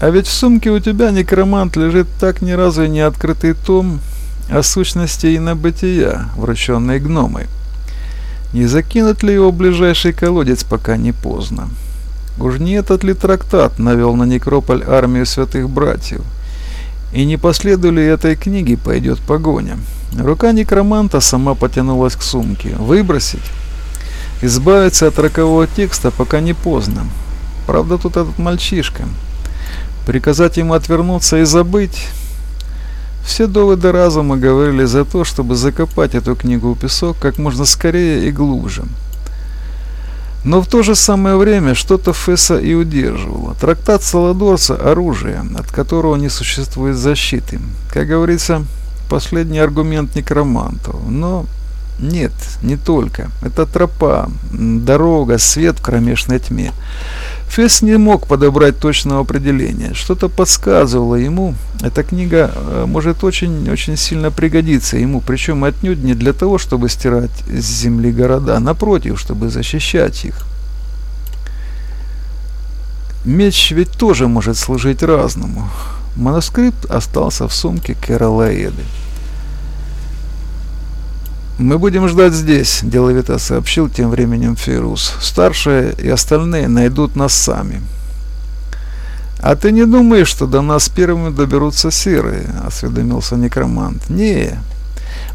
А ведь в сумке у тебя, некромант, лежит так ни разу и не открытый том о сущности и на бытия, врученный гномой. Не закинуть ли его ближайший колодец, пока не поздно? Уж не этот ли трактат навел на некрополь армию святых братьев? И не последуя ли этой книги пойдет погоня? Рука некроманта сама потянулась к сумке. Выбросить? Избавиться от рокового текста, пока не поздно. Правда, тут этот мальчишка. Приказать ему отвернуться и забыть? Все доводы разума говорили за то, чтобы закопать эту книгу в песок как можно скорее и глубже. Но в то же самое время что-то Фесса и удерживало. Трактат Саладорца – оружие, от которого не существует защиты. Как говорится, последний аргумент некромантов. Но нет, не только. Это тропа, дорога, свет в кромешной тьме. Фесс не мог подобрать точного определения. Что-то подсказывало ему. Эта книга э, может очень-очень сильно пригодиться ему, причем отнюдь не для того, чтобы стирать с земли города, а напротив, чтобы защищать их. Меч ведь тоже может служить разному. Манускрипт остался в сумке Кэрола Эды. «Мы будем ждать здесь», – деловито сообщил тем временем Фейрус. «Старшие и остальные найдут нас сами». «А ты не думаешь, что до нас первыми доберутся серые?» – осведомился некромант. «Не».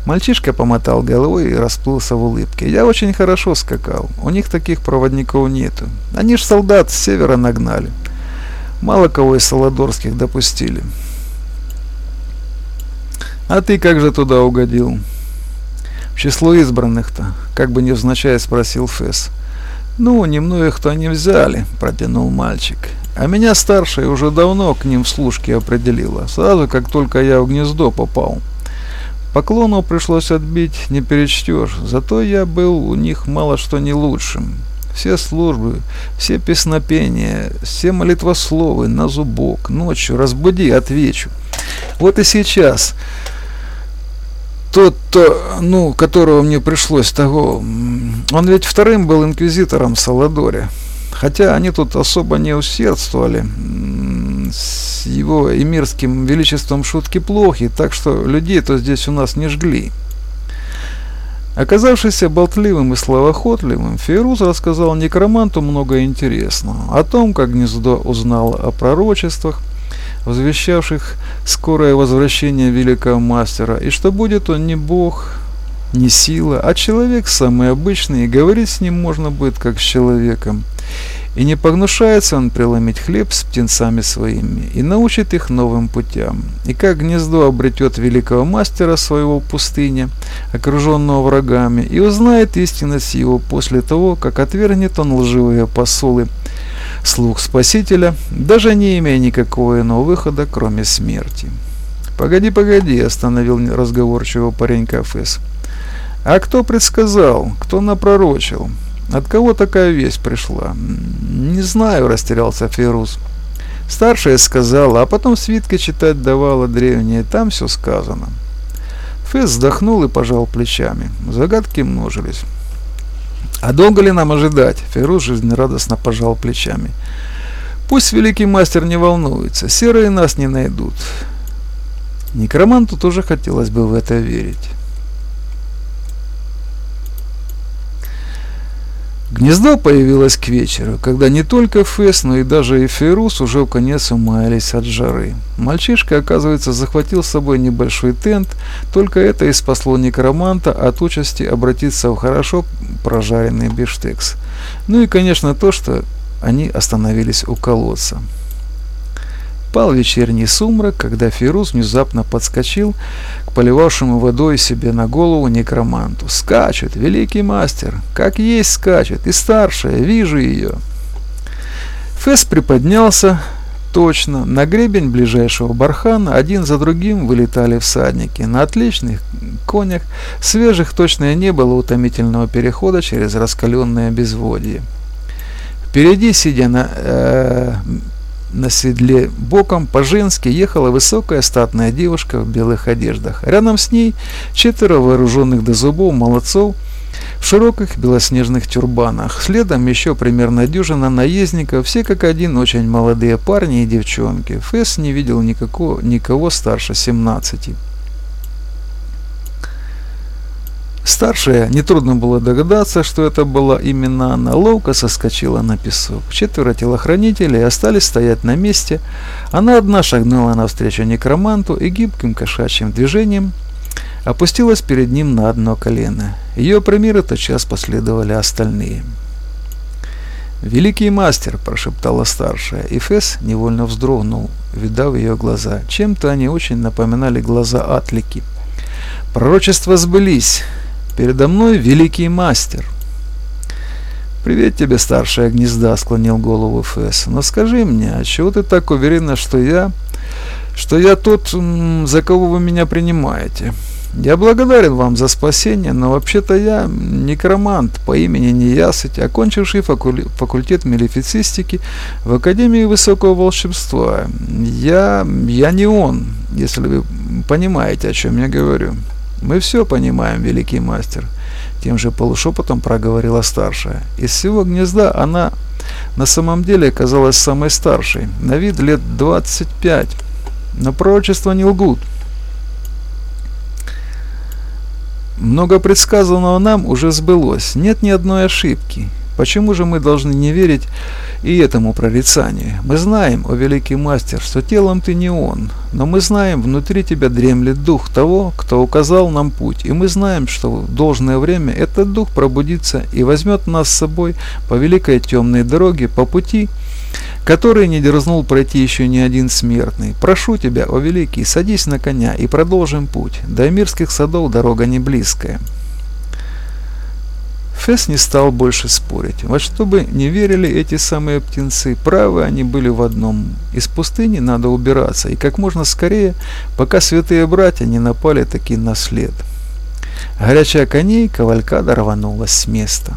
Мальчишка помотал головой и расплылся в улыбке. «Я очень хорошо скакал. У них таких проводников нету. Они ж солдат с севера нагнали. Мало кого из Солодорских допустили». «А ты как же туда угодил?» В число избранных-то, как бы невзначай спросил Фесс. «Ну, немногих-то они взяли», — протянул мальчик. «А меня старшая уже давно к ним в служке определила, сразу как только я в гнездо попал. Поклонов пришлось отбить, не перечтешь, зато я был у них мало что не лучшим. Все службы, все песнопения, все молитвословы на зубок, ночью разбуди, отвечу. Вот и сейчас тот, ну, которого мне пришлось того, он ведь вторым был инквизитором Саладоре. Хотя они тут особо не усердствовали. С его эмирским величеством шутки плохи, так что людей-то здесь у нас не жгли. Оказавшийся болтливым и словоохотливым, Фейрус рассказал некроманту много интересного. О том, как гнездо узнало о пророчествах, возвещавших скорое возвращение великого мастера, и что будет он не бог, не сила, а человек самый обычный, и говорить с ним можно будет как с человеком. И не погнушается он преломить хлеб с птенцами своими, и научит их новым путям. И как гнездо обретет великого мастера своего в пустыне, окруженного врагами, и узнает истинность его после того, как отвергнет он лживые посулы, слух Спасителя, даже не имея никакого иного выхода, кроме смерти. «Погоди, погоди», — остановил разговорчивого паренька Фэс. «А кто предсказал? Кто напророчил? От кого такая весть пришла?» «Не знаю», — растерялся Ферус. Старшая сказала, а потом свитки читать давала древние, там все сказано. Фэс вздохнул и пожал плечами. Загадки множились. А долго ли нам ожидать? Ферус жизнерадостно пожал плечами. Пусть великий мастер не волнуется, серые нас не найдут. Некроманту тоже хотелось бы в это верить. Гнездо появилось к вечеру, когда не только Фес, но и даже и Ферус уже в конец умаялись от жары. Мальчишка, оказывается, захватил с собой небольшой тент, только это и спасло некроманта от участи обратиться в хорошо прожаренный бифштекс. Ну и, конечно, то, что они остановились у колодца. Пал вечерний сумрак, когда Фирус внезапно подскочил к поливавшему водой себе на голову некроманту. «Скачет, великий мастер! Как есть скачет! И старшая, вижу ее!» Фэс приподнялся, точно, на гребень ближайшего бархана один за другим вылетали всадники. На отличных конях, свежих точно не было утомительного перехода через раскаленное безводье. Впереди, сидя на э, на седле боком по-женски ехала высокая статная девушка в белых одеждах. Рядом с ней четверо вооруженных до зубов молодцов в широких белоснежных тюрбанах. Следом еще примерно дюжина наездников, все как один очень молодые парни и девчонки. Фесс не видел никакого, никого старше 17. Старшая, нетрудно было догадаться, что это была именно она, ловко соскочила на песок. Четверо телохранителей остались стоять на месте. Она одна шагнула навстречу некроманту и гибким кошачьим движением опустилась перед ним на одно колено. Ее примеры тотчас последовали остальные. «Великий мастер!» – прошептала старшая, и Фесс невольно вздрогнул, видав ее глаза. Чем-то они очень напоминали глаза Атлики. «Пророчества сбылись!» Передо мной великий мастер. «Привет тебе, старшая гнезда», — склонил голову Фэс. «Но скажи мне, а чего ты так уверена, что я... что я тот, за кого вы меня принимаете?» Я благодарен вам за спасение, но вообще-то я некромант по имени Неясыть, окончивший факультет мелифицистики в Академии Высокого Волшебства. Я, я не он, если вы понимаете, о чем я говорю. Мы все понимаем, великий мастер. Тем же полушепотом проговорила старшая. Из всего гнезда она на самом деле оказалась самой старшей. На вид лет 25. Но пророчества не лгут. Много предсказанного нам уже сбылось. Нет ни одной ошибки. Почему же мы должны не верить и этому прорицанию? Мы знаем, о великий мастер, что телом ты не он, но мы знаем, внутри тебя дремлет дух того, кто указал нам путь, и мы знаем, что в должное время этот дух пробудится и возьмет нас с собой по великой темной дороге, по пути, который не дерзнул пройти еще ни один смертный. Прошу тебя, о великий, садись на коня и продолжим путь. До мирских садов дорога не близкая. Фесс не стал больше спорить. Вот чтобы не верили эти самые птенцы, правы они были в одном. Из пустыни надо убираться, и как можно скорее, пока святые братья не напали таки на след. Горячая коней кавалькада рванулась с места.